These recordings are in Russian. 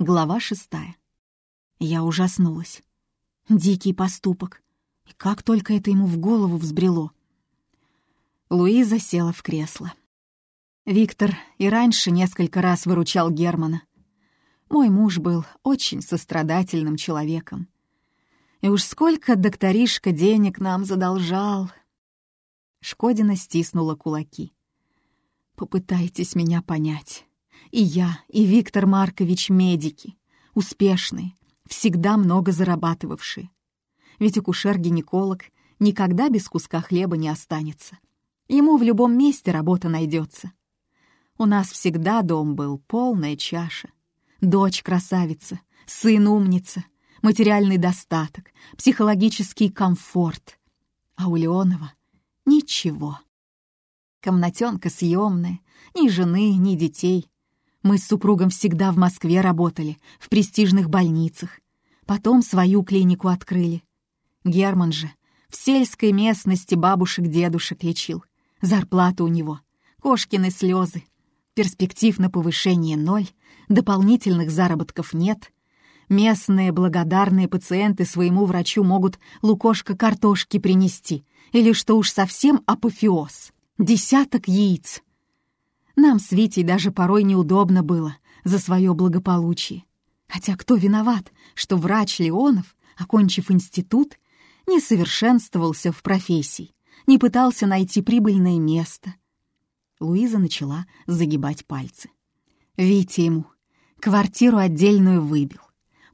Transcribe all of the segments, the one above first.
Глава шестая. Я ужаснулась. Дикий поступок. И как только это ему в голову взбрело. Луиза села в кресло. Виктор и раньше несколько раз выручал Германа. Мой муж был очень сострадательным человеком. И уж сколько докторишка денег нам задолжал. Шкодина стиснула кулаки. Попытайтесь меня понять. И я, и Виктор Маркович медики, успешные, всегда много зарабатывавшие. Ведь акушер-гинеколог никогда без куска хлеба не останется. Ему в любом месте работа найдется. У нас всегда дом был полная чаша. Дочь красавица, сын умница, материальный достаток, психологический комфорт. А у Леонова ничего. Комнатенка съемная, ни жены, ни детей. Мы с супругом всегда в Москве работали, в престижных больницах. Потом свою клинику открыли. Герман же в сельской местности бабушек-дедушек лечил. Зарплата у него, кошкины слезы. Перспектив на повышение ноль, дополнительных заработков нет. Местные благодарные пациенты своему врачу могут лукошко картошки принести, или, что уж совсем апофеоз, десяток яиц. Нам с Витей даже порой неудобно было за свое благополучие. Хотя кто виноват, что врач Леонов, окончив институт, не совершенствовался в профессии, не пытался найти прибыльное место. Луиза начала загибать пальцы. Витя ему квартиру отдельную выбил,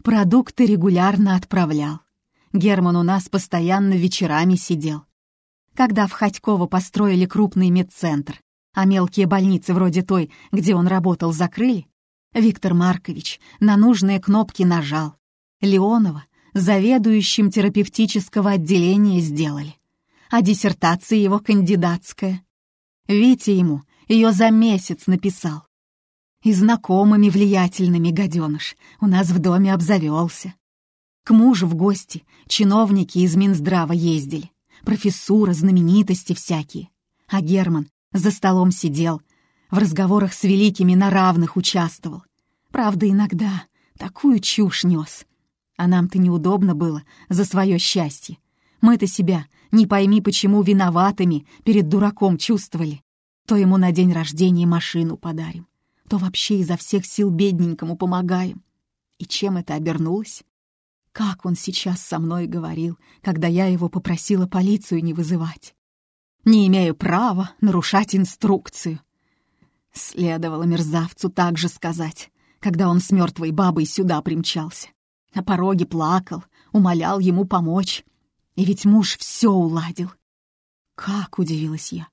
продукты регулярно отправлял. Герман у нас постоянно вечерами сидел, когда в Ходьково построили крупный медцентр, а мелкие больницы вроде той, где он работал, закрыли, Виктор Маркович на нужные кнопки нажал. Леонова заведующим терапевтического отделения сделали, а диссертация его кандидатская. Витя ему ее за месяц написал. И знакомыми влиятельными гаденыш у нас в доме обзавелся. К мужу в гости чиновники из Минздрава ездили профессура, знаменитости всякие. А Герман за столом сидел, в разговорах с великими на равных участвовал. Правда, иногда такую чушь нес. А нам-то неудобно было за свое счастье. Мы-то себя, не пойми почему, виноватыми перед дураком чувствовали. То ему на день рождения машину подарим, то вообще изо всех сил бедненькому помогаем. И чем это обернулось? Как он сейчас со мной говорил, когда я его попросила полицию не вызывать. Не имею права нарушать инструкцию. Следовало мерзавцу так же сказать, когда он с мертвой бабой сюда примчался. На пороге плакал, умолял ему помочь. И ведь муж все уладил. Как удивилась я.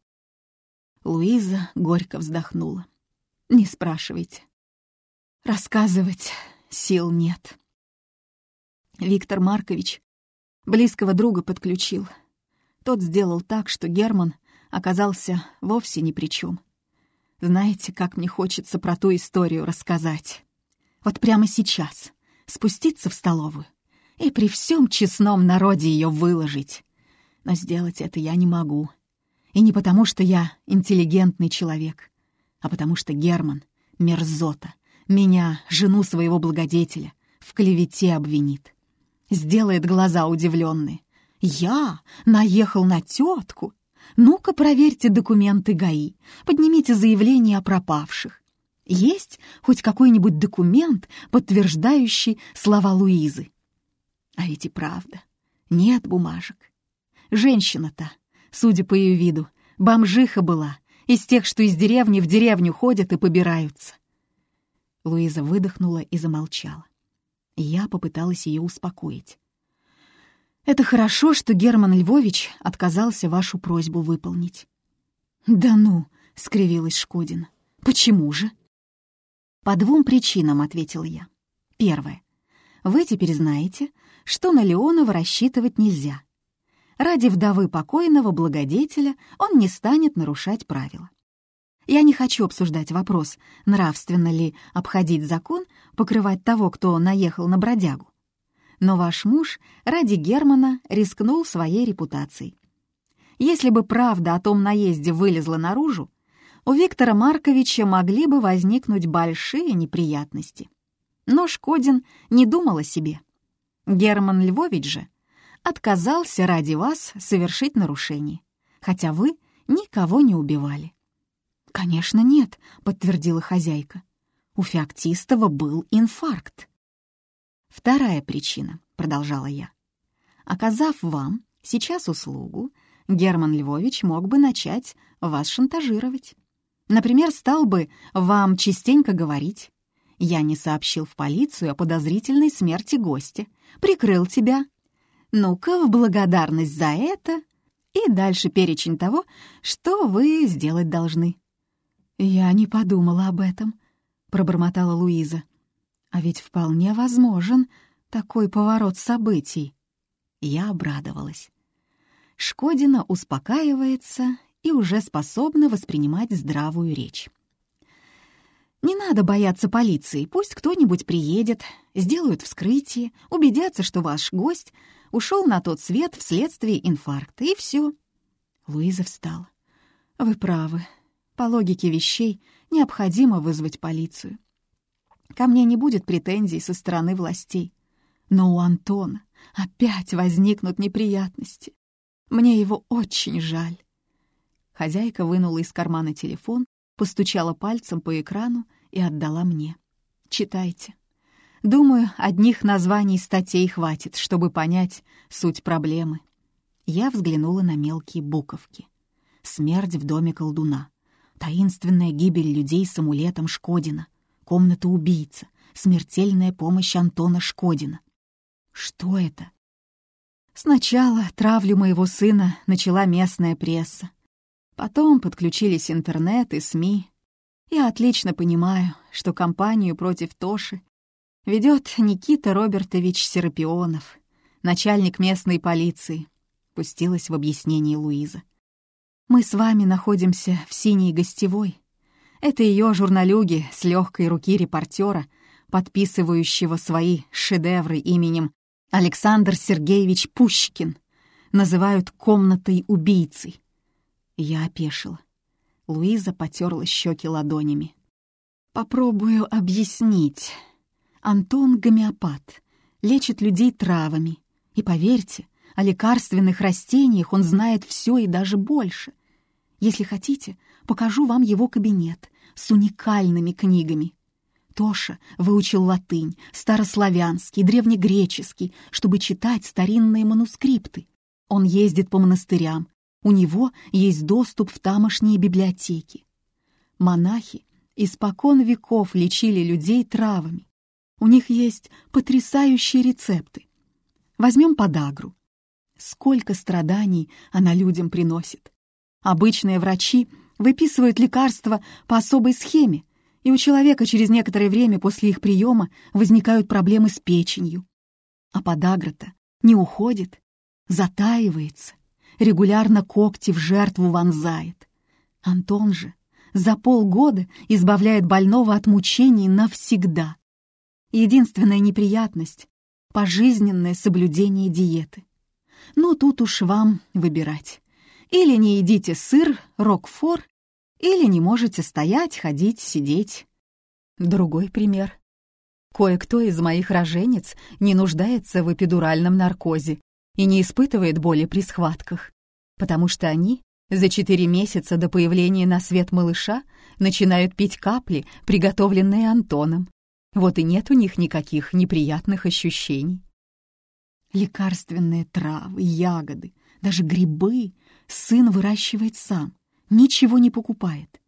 Луиза горько вздохнула. Не спрашивайте. Рассказывать сил нет. Виктор Маркович близкого друга подключил. Тот сделал так, что Герман оказался вовсе ни при чем. Знаете, как мне хочется про ту историю рассказать? Вот прямо сейчас спуститься в столовую и при всем честном народе ее выложить. Но сделать это я не могу. И не потому, что я интеллигентный человек, а потому что Герман, мерзота, меня, жену своего благодетеля, в клевете обвинит сделает глаза удивленные. «Я наехал на тетку? Ну-ка проверьте документы ГАИ, поднимите заявление о пропавших. Есть хоть какой-нибудь документ, подтверждающий слова Луизы?» А ведь и правда, нет бумажек. Женщина-то, судя по ее виду, бомжиха была, из тех, что из деревни в деревню ходят и побираются. Луиза выдохнула и замолчала. Я попыталась ее успокоить. «Это хорошо, что Герман Львович отказался вашу просьбу выполнить». «Да ну!» — скривилась Шкодина. «Почему же?» «По двум причинам», — ответил я. «Первое. Вы теперь знаете, что на Леонова рассчитывать нельзя. Ради вдовы покойного благодетеля он не станет нарушать правила. Я не хочу обсуждать вопрос, нравственно ли обходить закон, покрывать того, кто наехал на бродягу. Но ваш муж ради Германа рискнул своей репутацией. Если бы правда о том наезде вылезла наружу, у Виктора Марковича могли бы возникнуть большие неприятности. Но Шкодин не думал о себе. Герман Львович же отказался ради вас совершить нарушение, хотя вы никого не убивали. «Конечно, нет», — подтвердила хозяйка. «У Феоктистова был инфаркт». «Вторая причина», — продолжала я. «Оказав вам сейчас услугу, Герман Львович мог бы начать вас шантажировать. Например, стал бы вам частенько говорить. Я не сообщил в полицию о подозрительной смерти гостя, прикрыл тебя. Ну-ка, в благодарность за это и дальше перечень того, что вы сделать должны. «Я не подумала об этом», — пробормотала Луиза. «А ведь вполне возможен такой поворот событий». Я обрадовалась. Шкодина успокаивается и уже способна воспринимать здравую речь. Не надо бояться полиции, пусть кто-нибудь приедет, сделают вскрытие, убедятся, что ваш гость ушел на тот свет вследствие инфаркта, и все. Луиза встала. «Вы правы. По логике вещей необходимо вызвать полицию. Ко мне не будет претензий со стороны властей. Но у Антона опять возникнут неприятности. Мне его очень жаль. Хозяйка вынула из кармана телефон, постучала пальцем по экрану и отдала мне. «Читайте. Думаю, одних названий статей хватит, чтобы понять суть проблемы». Я взглянула на мелкие буковки. «Смерть в доме колдуна», «Таинственная гибель людей с амулетом Шкодина», «Комната убийца», «Смертельная помощь Антона Шкодина». Что это? Сначала травлю моего сына начала местная пресса. Потом подключились интернет и СМИ. Я отлично понимаю, что кампанию против Тоши ведет Никита Робертович Серапионов, начальник местной полиции, пустилась в объяснение Луиза. Мы с вами находимся в синей гостевой. Это ее журналюги с легкой руки репортера, подписывающего свои шедевры именем Александр Сергеевич Пущкин, называют комнатой убийцей. Я опешила. Луиза потерла щеки ладонями. «Попробую объяснить. Антон — гомеопат, лечит людей травами. И поверьте, о лекарственных растениях он знает все и даже больше. Если хотите, покажу вам его кабинет с уникальными книгами. Тоша выучил латынь, старославянский, древнегреческий, чтобы читать старинные манускрипты. Он ездит по монастырям, у него есть доступ в тамошние библиотеки. Монахи испокон веков лечили людей травами. У них есть потрясающие рецепты. Возьмем подагру. Сколько страданий она людям приносит. Обычные врачи выписывают лекарства по особой схеме, и у человека через некоторое время после их приема возникают проблемы с печенью. А подагра-то не уходит, затаивается, регулярно когти в жертву вонзает. Антон же за полгода избавляет больного от мучений навсегда. Единственная неприятность — пожизненное соблюдение диеты. Но тут уж вам выбирать. Или не едите сыр, рокфор, или не можете стоять, ходить, сидеть. Другой пример. Кое-кто из моих роженец не нуждается в эпидуральном наркозе и не испытывает боли при схватках, потому что они за четыре месяца до появления на свет малыша начинают пить капли, приготовленные Антоном. Вот и нет у них никаких неприятных ощущений. Лекарственные травы, ягоды, даже грибы сын выращивает сам, ничего не покупает.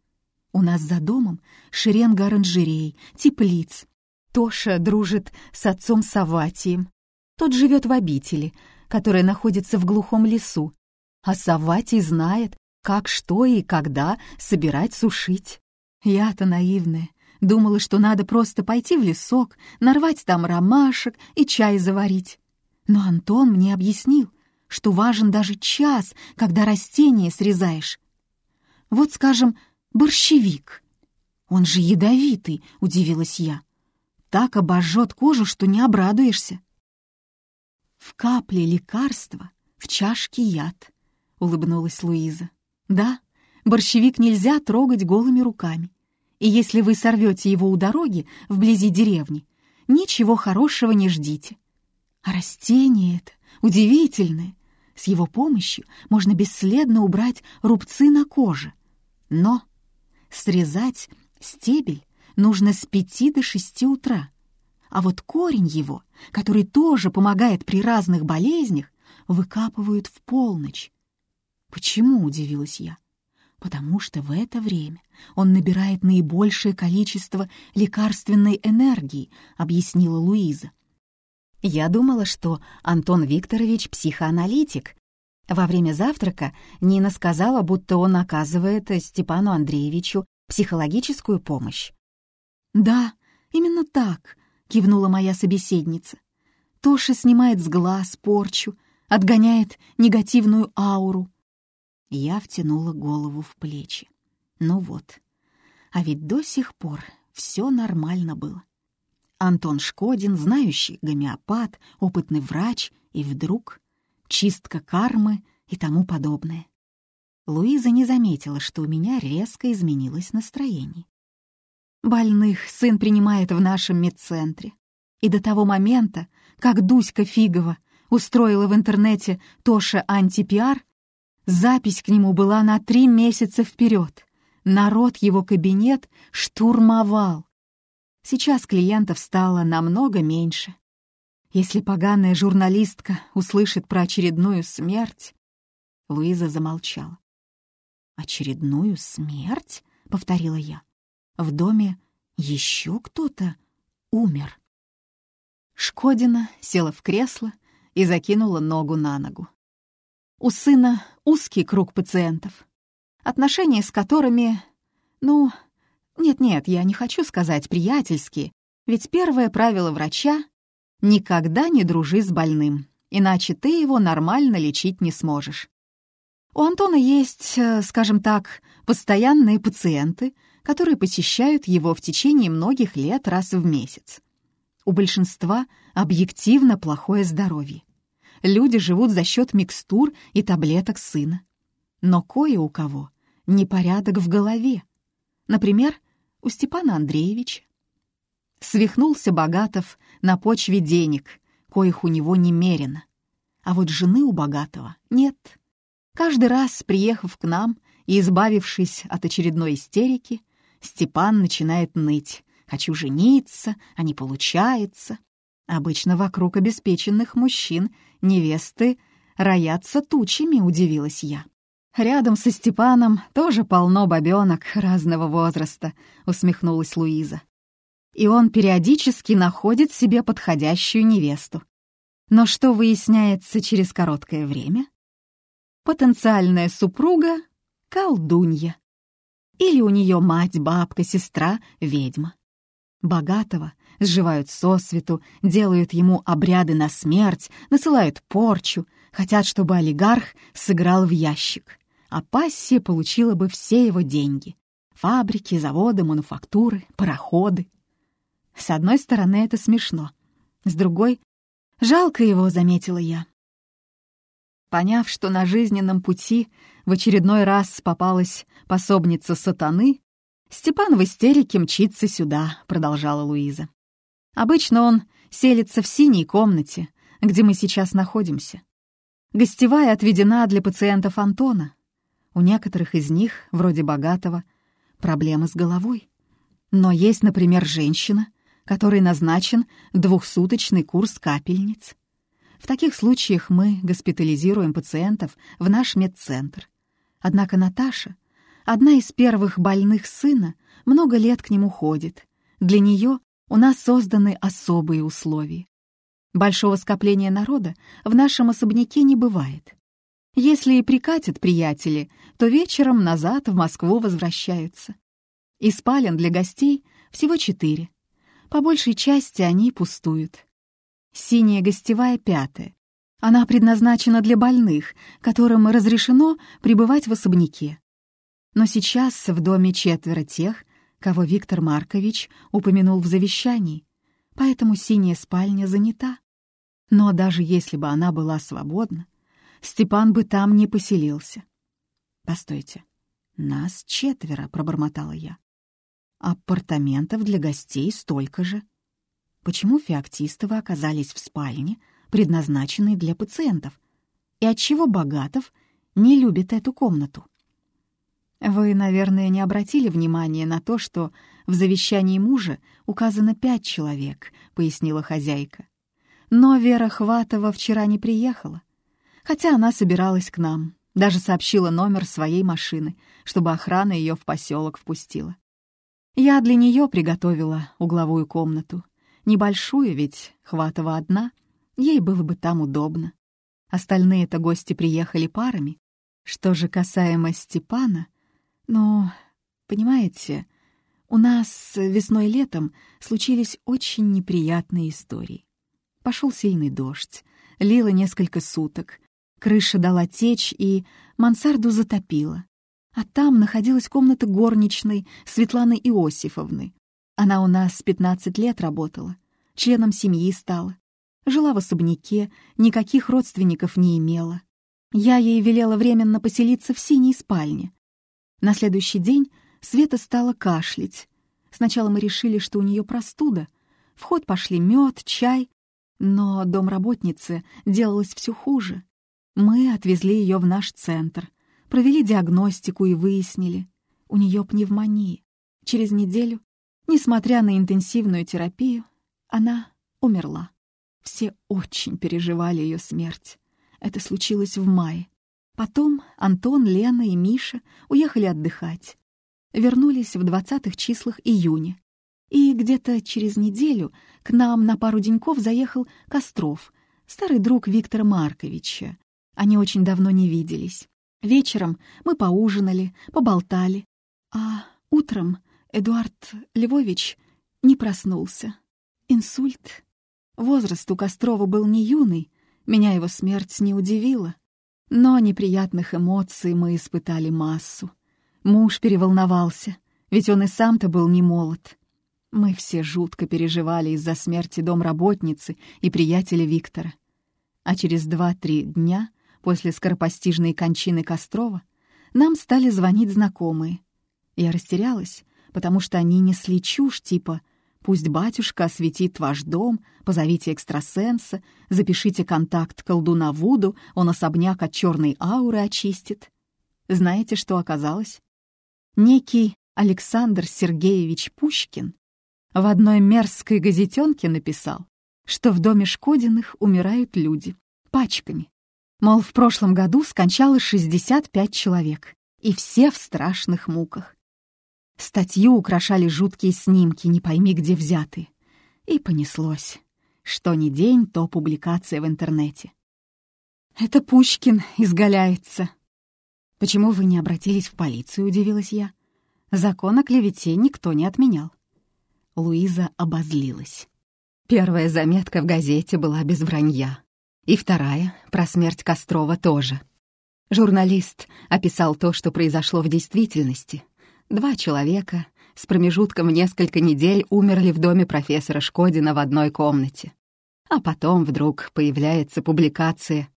У нас за домом шеренга оранжерей, теплиц. Тоша дружит с отцом Саватием. Тот живет в обители, которая находится в глухом лесу, а Саватий знает, как, что и когда собирать, сушить. Я-то наивная, думала, что надо просто пойти в лесок, нарвать там ромашек и чай заварить. Но Антон мне объяснил, что важен даже час, когда растение срезаешь. Вот, скажем, борщевик. Он же ядовитый, удивилась я. Так обожжет кожу, что не обрадуешься. В капле лекарства, в чашке яд, улыбнулась Луиза. Да, борщевик нельзя трогать голыми руками. И если вы сорвете его у дороги, вблизи деревни, ничего хорошего не ждите. А растение это удивительное. С его помощью можно бесследно убрать рубцы на коже. Но срезать стебель нужно с пяти до шести утра. А вот корень его, который тоже помогает при разных болезнях, выкапывают в полночь. Почему, удивилась я? Потому что в это время он набирает наибольшее количество лекарственной энергии, объяснила Луиза. Я думала, что Антон Викторович психоаналитик. Во время завтрака Нина сказала, будто он оказывает Степану Андреевичу психологическую помощь. «Да, именно так», — кивнула моя собеседница. «Тоша снимает с глаз порчу, отгоняет негативную ауру». Я втянула голову в плечи. Ну вот, а ведь до сих пор все нормально было. Антон Шкодин, знающий гомеопат, опытный врач, и вдруг чистка кармы и тому подобное. Луиза не заметила, что у меня резко изменилось настроение. Больных сын принимает в нашем медцентре. И до того момента, как Дуська Фигова устроила в интернете Тоша антипиар, запись к нему была на три месяца вперед. Народ его кабинет штурмовал. Сейчас клиентов стало намного меньше. Если поганая журналистка услышит про очередную смерть... Луиза замолчала. «Очередную смерть?» — повторила я. «В доме еще кто-то умер». Шкодина села в кресло и закинула ногу на ногу. У сына узкий круг пациентов, отношения с которыми, ну, нет-нет, я не хочу сказать приятельские, ведь первое правило врача — никогда не дружи с больным, иначе ты его нормально лечить не сможешь. У Антона есть, э, скажем так, постоянные пациенты, которые посещают его в течение многих лет раз в месяц. У большинства объективно плохое здоровье. Люди живут за счет микстур и таблеток сына. Но кое у кого непорядок в голове. Например, у Степана Андреевича. Свихнулся Богатов на почве денег, коих у него немерено. А вот жены у Богатого нет. Каждый раз, приехав к нам и избавившись от очередной истерики, Степан начинает ныть. «Хочу жениться, а не получается». Обычно вокруг обеспеченных мужчин невесты роятся тучами, удивилась я. Рядом со Степаном тоже полно бабёнок разного возраста, усмехнулась Луиза. И он периодически находит себе подходящую невесту. Но что выясняется через короткое время? Потенциальная супруга — колдунья. Или у нее мать, бабка, сестра — ведьма. Богатого сживают сосвету, делают ему обряды на смерть, насылают порчу, хотят, чтобы олигарх сыграл в ящик а пассия получила бы все его деньги. Фабрики, заводы, мануфактуры, пароходы. С одной стороны, это смешно. С другой, жалко его, заметила я. Поняв, что на жизненном пути в очередной раз попалась пособница сатаны, Степан в истерике мчится сюда, продолжала Луиза. Обычно он селится в синей комнате, где мы сейчас находимся. Гостевая отведена для пациентов Антона, у некоторых из них, вроде богатого, проблемы с головой. Но есть, например, женщина, которой назначен двухсуточный курс капельниц. В таких случаях мы госпитализируем пациентов в наш медцентр. Однако Наташа, одна из первых больных сына, много лет к нему ходит. Для нее у нас созданы особые условия. Большого скопления народа в нашем особняке не бывает. Если и прикатят приятели, то вечером назад в Москву возвращаются. И спален для гостей всего четыре. По большей части они пустуют. Синяя гостевая пятая. Она предназначена для больных, которым разрешено пребывать в особняке. Но сейчас в доме четверо тех, кого Виктор Маркович упомянул в завещании, поэтому синяя спальня занята. Но даже если бы она была свободна, Степан бы там не поселился. «Постойте, нас четверо», — пробормотала я. «Апартаментов для гостей столько же». почему Феоктистовы оказались в спальне, предназначенной для пациентов, и отчего Богатов не любит эту комнату. Вы, наверное, не обратили внимания на то, что в завещании мужа указано пять человек, пояснила хозяйка. Но Вера Хватова вчера не приехала, хотя она собиралась к нам, даже сообщила номер своей машины, чтобы охрана ее в поселок впустила. Я для нее приготовила угловую комнату. Небольшую, ведь Хватова одна, ей было бы там удобно. Остальные-то гости приехали парами. Что же касаемо Степана, ну, понимаете, у нас весной-летом случились очень неприятные истории. Пошел сильный дождь, лило несколько суток, крыша дала течь и мансарду затопила. А там находилась комната горничной Светланы Иосифовны. Она у нас 15 лет работала, членом семьи стала. Жила в особняке, никаких родственников не имела. Я ей велела временно поселиться в синей спальне. На следующий день Света стала кашлять. Сначала мы решили, что у нее простуда. В ход пошли мед, чай. Но домработнице делалось все хуже. Мы отвезли ее в наш центр — Провели диагностику и выяснили, у нее пневмония. Через неделю, несмотря на интенсивную терапию, она умерла. Все очень переживали ее смерть. Это случилось в мае. Потом Антон, Лена и Миша уехали отдыхать. Вернулись в двадцатых числах июня. И где-то через неделю к нам на пару деньков заехал Костров, старый друг Виктора Марковича. Они очень давно не виделись. Вечером мы поужинали, поболтали, а утром Эдуард Львович не проснулся. Инсульт. Возраст у Кострова был не юный, меня его смерть не удивила. Но неприятных эмоций мы испытали массу. Муж переволновался, ведь он и сам-то был не молод. Мы все жутко переживали из-за смерти домработницы и приятеля Виктора. А через два-три дня После скоропостижной кончины Кострова нам стали звонить знакомые. Я растерялась, потому что они несли чушь типа «Пусть батюшка осветит ваш дом, позовите экстрасенса, запишите контакт колдуна Вуду, он особняк от черной ауры очистит». Знаете, что оказалось? Некий Александр Сергеевич Пушкин в одной мерзкой газетенке написал, что в доме Шкодиных умирают люди пачками, Мол, в прошлом году скончалось 65 человек, и все в страшных муках. Статью украшали жуткие снимки, не пойми где взятые. И понеслось. Что ни день, то публикация в интернете. «Это Пушкин изгаляется». «Почему вы не обратились в полицию?» — удивилась я. «Закон о клевете никто не отменял». Луиза обозлилась. Первая заметка в газете была без вранья. И вторая, про смерть Кострова тоже. Журналист описал то, что произошло в действительности. Два человека с промежутком в несколько недель умерли в доме профессора Шкодина в одной комнате. А потом вдруг появляется публикация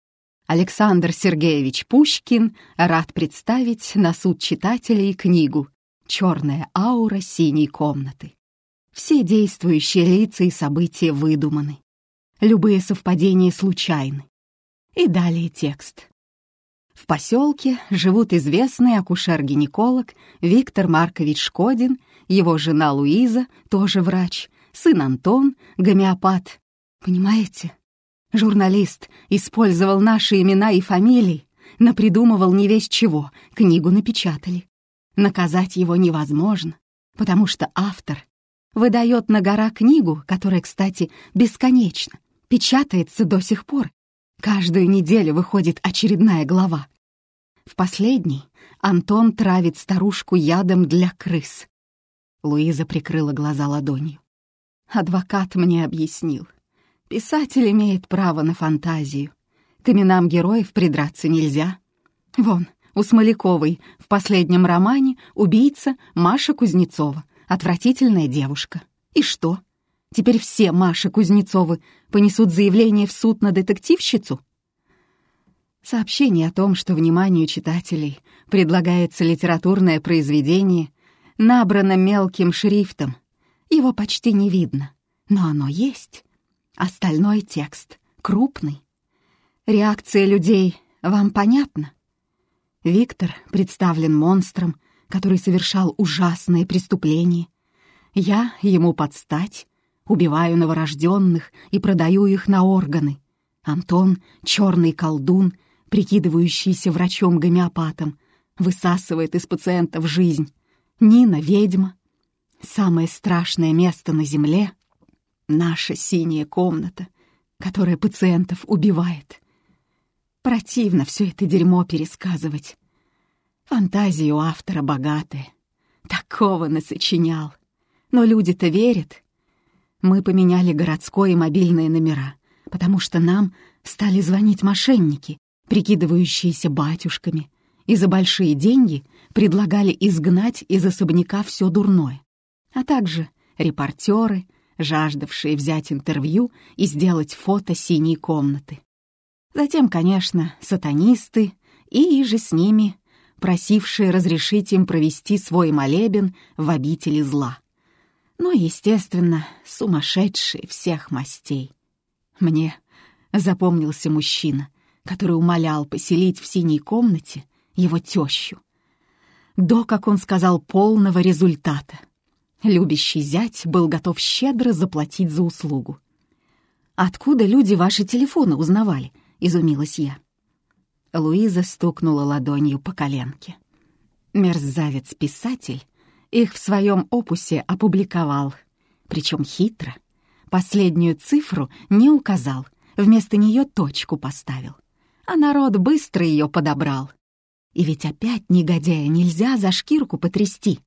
Александр Сергеевич Пушкин рад представить на суд читателей книгу «Черная аура синей комнаты». Все действующие лица и события выдуманы. Любые совпадения случайны. И далее текст. В поселке живут известный акушер-гинеколог Виктор Маркович Шкодин, его жена Луиза, тоже врач, сын Антон, гомеопат. Понимаете? Журналист использовал наши имена и фамилии, напридумывал не весь чего, книгу напечатали. Наказать его невозможно, потому что автор выдает на гора книгу, которая, кстати, бесконечна, печатается до сих пор. Каждую неделю выходит очередная глава. В последней Антон травит старушку ядом для крыс. Луиза прикрыла глаза ладонью. Адвокат мне объяснил. Писатель имеет право на фантазию. К именам героев придраться нельзя. Вон, у Смоляковой в последнем романе убийца Маша Кузнецова, отвратительная девушка. И что? Теперь все Маши Кузнецовы понесут заявление в суд на детективщицу? Сообщение о том, что вниманию читателей предлагается литературное произведение, набрано мелким шрифтом. Его почти не видно. но оно есть. Остальной текст крупный. Реакция людей вам понятна? Виктор представлен монстром, который совершал ужасные преступления. Я ему подстать, убиваю новорожденных и продаю их на органы. Антон — черный колдун, прикидывающийся врачом-гомеопатом, высасывает из пациентов жизнь. Нина — ведьма. Самое страшное место на земле — наша синяя комната, которая пациентов убивает. Противно все это дерьмо пересказывать. Фантазии у автора богатые. Такого насочинял. Но люди-то верят. Мы поменяли городской и мобильные номера, потому что нам стали звонить мошенники, прикидывающиеся батюшками, и за большие деньги предлагали изгнать из особняка все дурное, а также репортеры, жаждавшие взять интервью и сделать фото синей комнаты. Затем, конечно, сатанисты и же с ними, просившие разрешить им провести свой молебен в обители зла. Ну и, естественно, сумасшедшие всех мастей. Мне запомнился мужчина, который умолял поселить в синей комнате его тещу. До, как он сказал, полного результата. Любящий зять был готов щедро заплатить за услугу. «Откуда люди ваши телефоны узнавали?» — изумилась я. Луиза стукнула ладонью по коленке. Мерзавец-писатель их в своем опусе опубликовал, причем хитро. Последнюю цифру не указал, вместо нее точку поставил. А народ быстро ее подобрал. И ведь опять негодяя нельзя за шкирку потрясти.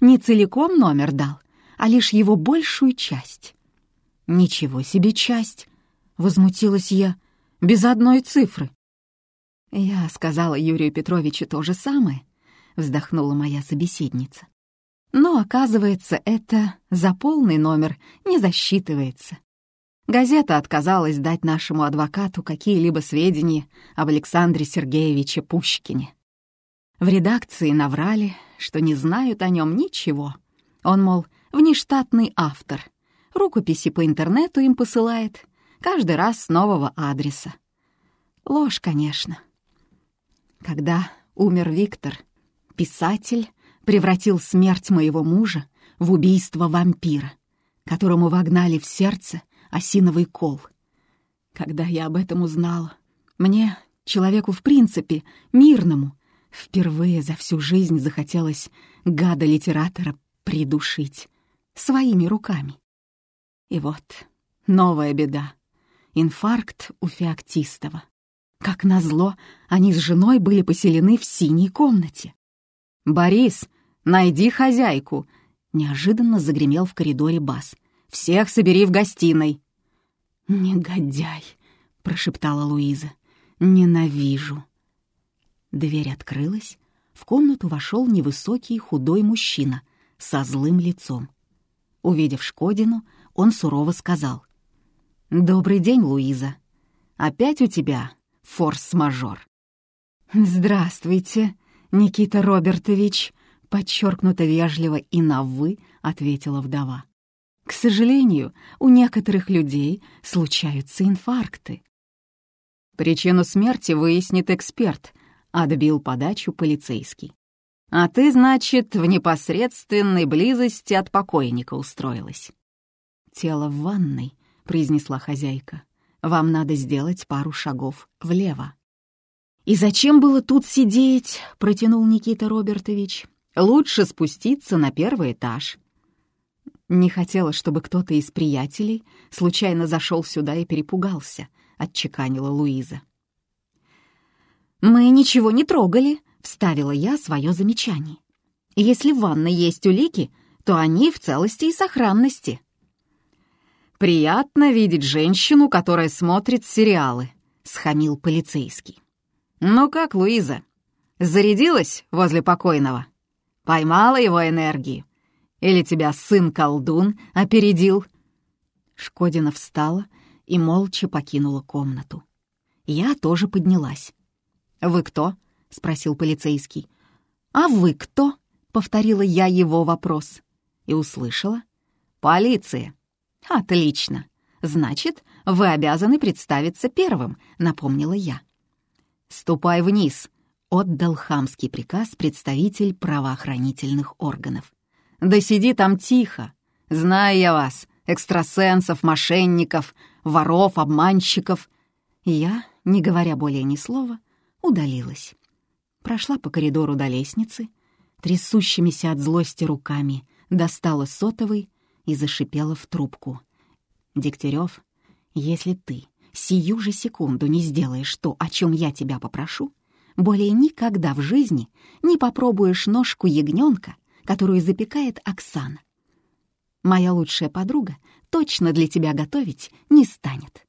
Не целиком номер дал, а лишь его большую часть. «Ничего себе часть!» — возмутилась я без одной цифры. Я сказала Юрию Петровичу то же самое, вздохнула моя собеседница. Но, оказывается, это за полный номер не засчитывается. Газета отказалась дать нашему адвокату какие-либо сведения об Александре Сергеевиче Пушкине. В редакции наврали, что не знают о нем ничего. Он, мол, внештатный автор. Рукописи по интернету им посылает, каждый раз с нового адреса. Ложь, конечно. Когда умер Виктор, писатель превратил смерть моего мужа в убийство вампира, которому вогнали в сердце осиновый кол. Когда я об этом узнала, мне, человеку в принципе, мирному, впервые за всю жизнь захотелось гада-литератора придушить своими руками. И вот новая беда инфаркт у Феоктистова. Как назло, они с женой были поселены в синей комнате. «Борис, найди хозяйку!» Неожиданно загремел в коридоре бас. «Всех собери в гостиной!» «Негодяй!» — прошептала Луиза. «Ненавижу!» Дверь открылась. В комнату вошел невысокий худой мужчина со злым лицом. Увидев Шкодину, он сурово сказал. «Добрый день, Луиза. Опять у тебя форс-мажор». «Здравствуйте, Никита Робертович», — подчеркнуто вежливо и на «вы», — ответила вдова. «К сожалению, у некоторых людей случаются инфаркты». «Причину смерти выяснит эксперт», — отбил подачу полицейский. «А ты, значит, в непосредственной близости от покойника устроилась». «Тело в ванной», — произнесла хозяйка. «Вам надо сделать пару шагов влево». «И зачем было тут сидеть?» — протянул Никита Робертович. «Лучше спуститься на первый этаж». «Не хотела, чтобы кто-то из приятелей случайно зашел сюда и перепугался», — отчеканила Луиза. «Мы ничего не трогали», — вставила я свое замечание. «Если в ванной есть улики, то они в целости и сохранности». «Приятно видеть женщину, которая смотрит сериалы», — схамил полицейский. «Ну как, Луиза, зарядилась возле покойного? Поймала его энергии? Или тебя сын-колдун опередил?» Шкодина встала и молча покинула комнату. Я тоже поднялась. «Вы кто?» — спросил полицейский. «А вы кто?» — повторила я его вопрос. И услышала. «Полиция». «Отлично. Значит, вы обязаны представиться первым», — напомнила я. «Ступай вниз», — отдал хамский приказ представитель правоохранительных органов. «Да сиди там тихо. Знаю я вас, экстрасенсов, мошенников, воров, обманщиков». Я, не говоря более ни слова, удалилась. Прошла по коридору до лестницы, трясущимися от злости руками, достала сотовый и зашипела в трубку. «Дегтярев, если ты сию же секунду не сделаешь то, о чем я тебя попрошу, более никогда в жизни не попробуешь ножку ягненка, которую запекает Оксана. Моя лучшая подруга точно для тебя готовить не станет.